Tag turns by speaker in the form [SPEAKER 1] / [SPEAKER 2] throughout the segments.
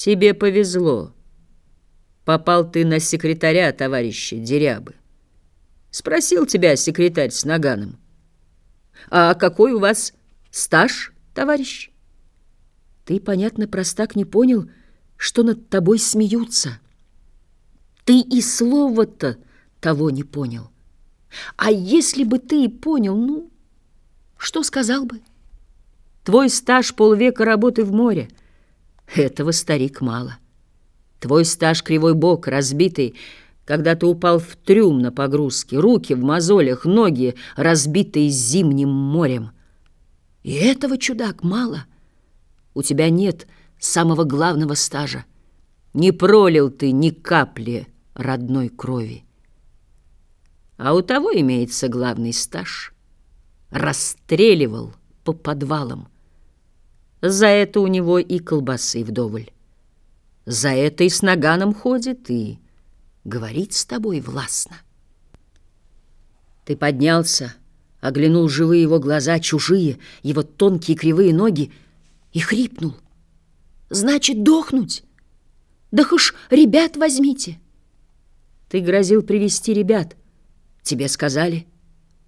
[SPEAKER 1] Тебе повезло. Попал ты на секретаря товарища Дерябы. Спросил тебя секретарь с наганом. А какой у вас стаж, товарищ? Ты, понятно, простак не понял, что над тобой смеются. Ты и слова-то того не понял. А если бы ты и понял, ну, что сказал бы? Твой стаж полвека работы в море. Этого старик мало. Твой стаж кривой бок, разбитый, когда ты упал в трюм на погрузке, руки в мозолях, ноги, разбитые зимним морем. И этого, чудак, мало. У тебя нет самого главного стажа. Не пролил ты ни капли родной крови. А у того имеется главный стаж. Расстреливал по подвалам. За это у него и колбасы вдоволь. За это и с наганом ходит, и говорит с тобой властно. Ты поднялся, оглянул живые его глаза, чужие, его тонкие кривые ноги, и хрипнул. Значит, дохнуть? Да уж ребят возьмите. Ты грозил привести ребят. Тебе сказали,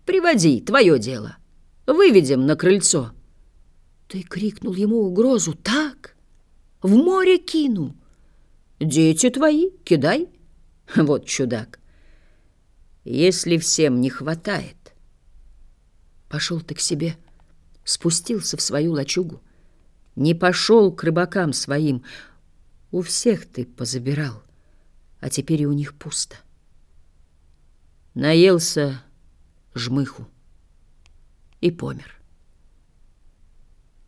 [SPEAKER 1] приводи, твое дело. Выведем на крыльцо. Ты крикнул ему угрозу так, в море кину. Дети твои, кидай. Вот чудак. Если всем не хватает. Пошел ты к себе, спустился в свою лачугу. Не пошел к рыбакам своим. У всех ты позабирал, а теперь и у них пусто. Наелся жмыху и помер.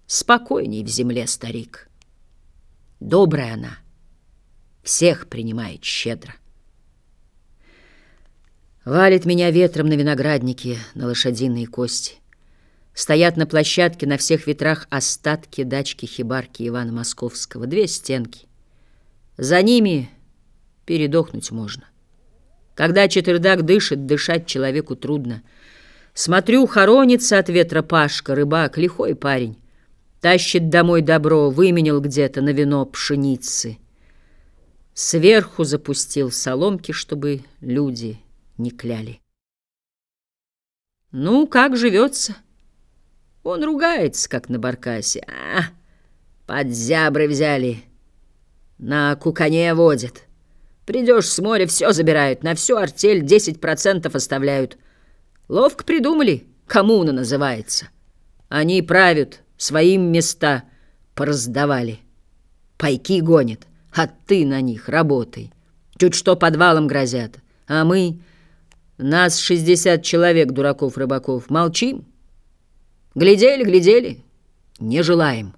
[SPEAKER 1] Спокойней в земле, старик. Добрая она, всех принимает щедро. Валит меня ветром на винограднике, на лошадиные кости. Стоят на площадке на всех ветрах остатки дачки-хибарки Ивана Московского. Две стенки. За ними передохнуть можно. Когда четвердак дышит, дышать человеку трудно. Смотрю, хоронится от ветра Пашка, рыбак, лихой парень. Тащит домой добро, выменил где-то на вино пшеницы. Сверху запустил соломки, чтобы люди не кляли. Ну, как живется? Он ругается, как на баркасе. А, под зябры взяли. На кукане водят. Придешь с моря, все забирают. На всю артель 10% оставляют. Ловко придумали. Коммуна называется. Они правят, своим места пораздавали. Пайки гонят, а ты на них работай. Чуть что подвалом грозят. А мы... Нас 60 человек, дураков-рыбаков. Молчим. Глядели, глядели, не желаем.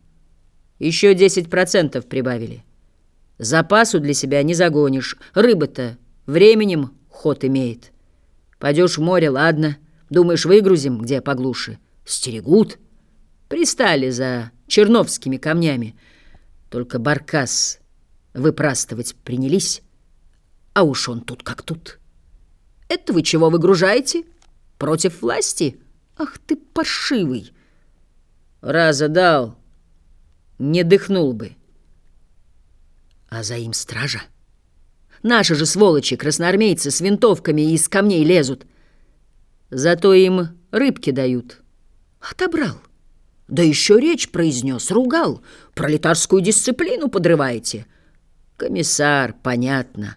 [SPEAKER 1] Еще 10% прибавили. Запасу для себя не загонишь. Рыба-то временем ход имеет. Пойдешь в море, ладно. Думаешь, выгрузим, где поглуше? Стерегут. Пристали за черновскими камнями. Только баркас выпрастывать принялись. А уж он тут как тут. Это вы чего выгружаете? Против власти? — Ах ты паршивый! Раза дал, не дыхнул бы. А за им стража. Наши же сволочи, красноармейцы, с винтовками из камней лезут. Зато им рыбки дают. Отобрал. Да еще речь произнес, ругал. Пролетарскую дисциплину подрываете. Комиссар, понятно.